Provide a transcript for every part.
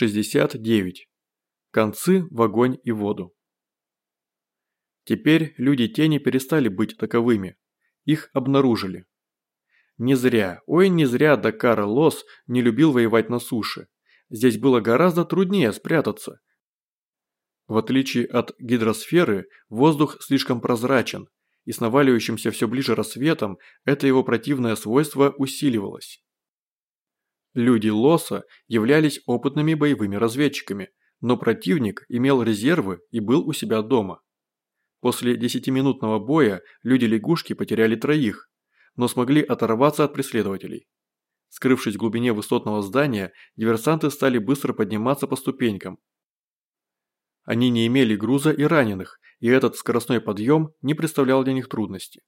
69. Концы в огонь и воду. Теперь люди тени перестали быть таковыми. Их обнаружили. Не зря, ой не зря Дакара Лос не любил воевать на суше. Здесь было гораздо труднее спрятаться. В отличие от гидросферы, воздух слишком прозрачен, и с наваливающимся все ближе рассветом это его противное свойство усиливалось. Люди Лоса являлись опытными боевыми разведчиками, но противник имел резервы и был у себя дома. После десятиминутного боя люди-лягушки потеряли троих, но смогли оторваться от преследователей. Скрывшись в глубине высотного здания, диверсанты стали быстро подниматься по ступенькам. Они не имели груза и раненых, и этот скоростной подъем не представлял для них трудности.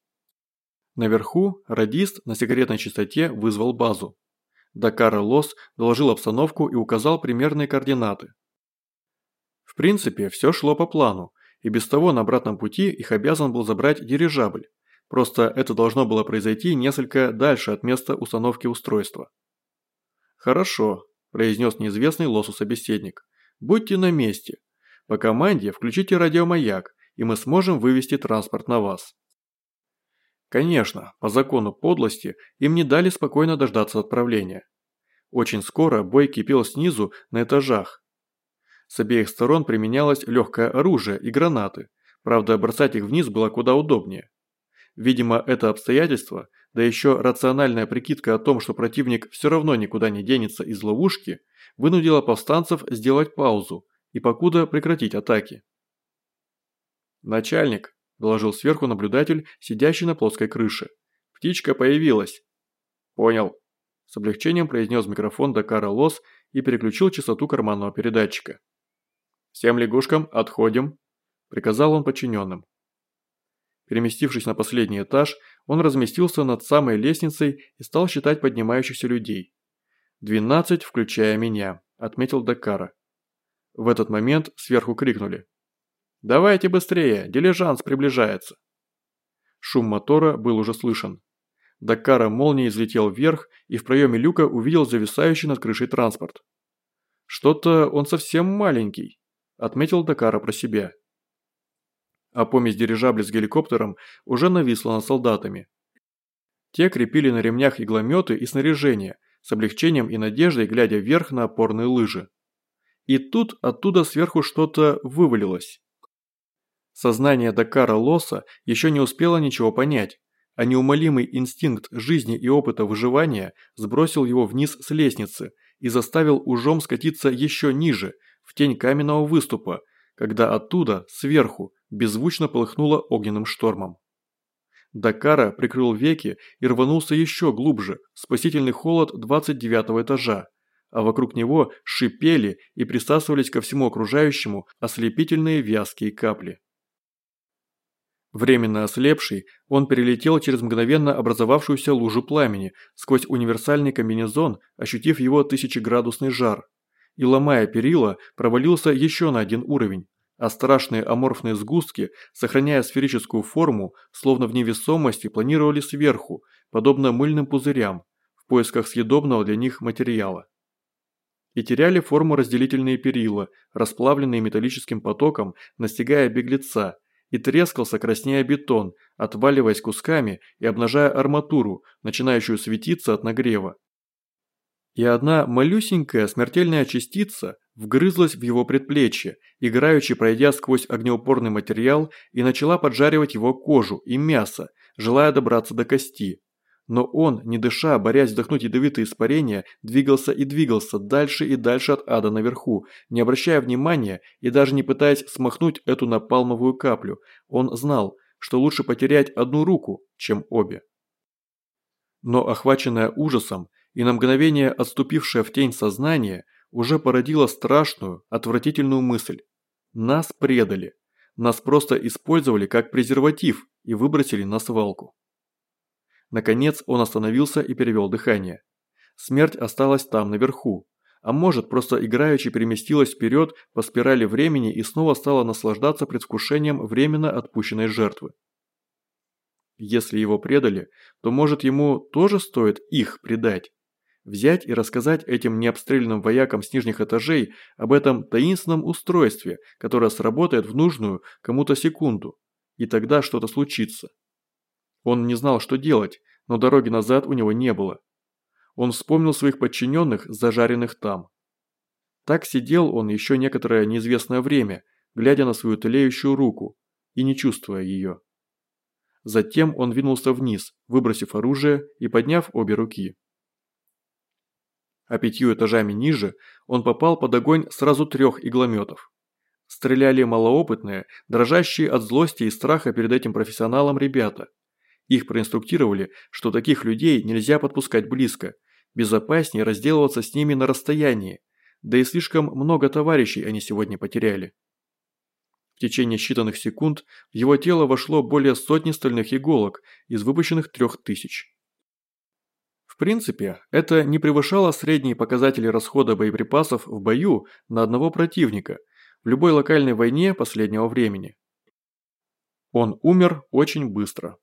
Наверху радист на секретной частоте вызвал базу. Дакар Лос доложил обстановку и указал примерные координаты. В принципе, все шло по плану, и без того на обратном пути их обязан был забрать дирижабль. Просто это должно было произойти несколько дальше от места установки устройства. «Хорошо», – произнес неизвестный Лосу собеседник. «Будьте на месте. По команде включите радиомаяк, и мы сможем вывести транспорт на вас». Конечно, по закону подлости им не дали спокойно дождаться отправления. Очень скоро бой кипел снизу на этажах. С обеих сторон применялось легкое оружие и гранаты, правда бросать их вниз было куда удобнее. Видимо, это обстоятельство, да еще рациональная прикидка о том, что противник все равно никуда не денется из ловушки, вынудила повстанцев сделать паузу и покуда прекратить атаки. «Начальник», доложил сверху наблюдатель, сидящий на плоской крыше. «Птичка появилась». «Понял», – с облегчением произнес микрофон Дакара Лос и переключил частоту карманного передатчика. «Всем лягушкам отходим», – приказал он подчиненным. Переместившись на последний этаж, он разместился над самой лестницей и стал считать поднимающихся людей. «Двенадцать, включая меня», – отметил Дакара. В этот момент сверху крикнули. «Давайте быстрее, дилижанс приближается!» Шум мотора был уже слышен. Дакара молнией взлетел вверх и в проеме люка увидел зависающий над крышей транспорт. «Что-то он совсем маленький», – отметил Дакара про себя. А помесь дирижабля с геликоптером уже нависла над солдатами. Те крепили на ремнях иглометы и снаряжение, с облегчением и надеждой глядя вверх на опорные лыжи. И тут оттуда сверху что-то вывалилось. Сознание Дакара Лоса еще не успело ничего понять, а неумолимый инстинкт жизни и опыта выживания сбросил его вниз с лестницы и заставил ужом скатиться еще ниже, в тень каменного выступа, когда оттуда, сверху, беззвучно полыхнуло огненным штормом. Дакара прикрыл веки и рванулся еще глубже, спасительный холод 29 этажа, а вокруг него шипели и присасывались ко всему окружающему ослепительные вязкие капли. Временно ослепший, он перелетел через мгновенно образовавшуюся лужу пламени, сквозь универсальный комбинезон, ощутив его тысячеградусный жар. И ломая перила, провалился еще на один уровень. А страшные аморфные сгустки, сохраняя сферическую форму, словно в невесомости планировали сверху, подобно мыльным пузырям, в поисках съедобного для них материала. И теряли форму разделительные перила, расплавленные металлическим потоком, настигая беглеца, и трескался краснея бетон, отваливаясь кусками и обнажая арматуру, начинающую светиться от нагрева. И одна малюсенькая смертельная частица вгрызлась в его предплечье, играючи пройдя сквозь огнеупорный материал и начала поджаривать его кожу и мясо, желая добраться до кости. Но он, не дыша, борясь вдохнуть ядовитые испарения, двигался и двигался дальше и дальше от ада наверху, не обращая внимания и даже не пытаясь смахнуть эту напалмовую каплю. Он знал, что лучше потерять одну руку, чем обе. Но охваченное ужасом и на мгновение отступившее в тень сознание уже породило страшную, отвратительную мысль. Нас предали. Нас просто использовали как презерватив и выбросили на свалку. Наконец он остановился и перевел дыхание. Смерть осталась там, наверху. А может, просто играючи переместилась вперед по спирали времени и снова стала наслаждаться предвкушением временно отпущенной жертвы. Если его предали, то может ему тоже стоит их предать? Взять и рассказать этим необстрелянным воякам с нижних этажей об этом таинственном устройстве, которое сработает в нужную кому-то секунду. И тогда что-то случится. Он не знал, что делать, но дороги назад у него не было. Он вспомнил своих подчиненных, зажаренных там. Так сидел он еще некоторое неизвестное время, глядя на свою тлеющую руку и не чувствуя ее. Затем он двинулся вниз, выбросив оружие и подняв обе руки. А пятью этажами ниже он попал под огонь сразу трех иглометов. Стреляли малоопытные, дрожащие от злости и страха перед этим профессионалом ребята. Их проинструктировали, что таких людей нельзя подпускать близко, безопаснее разделываться с ними на расстоянии, да и слишком много товарищей они сегодня потеряли. В течение считанных секунд в его тело вошло более сотни стальных иголок из выпущенных трех тысяч. В принципе, это не превышало средние показатели расхода боеприпасов в бою на одного противника в любой локальной войне последнего времени. Он умер очень быстро.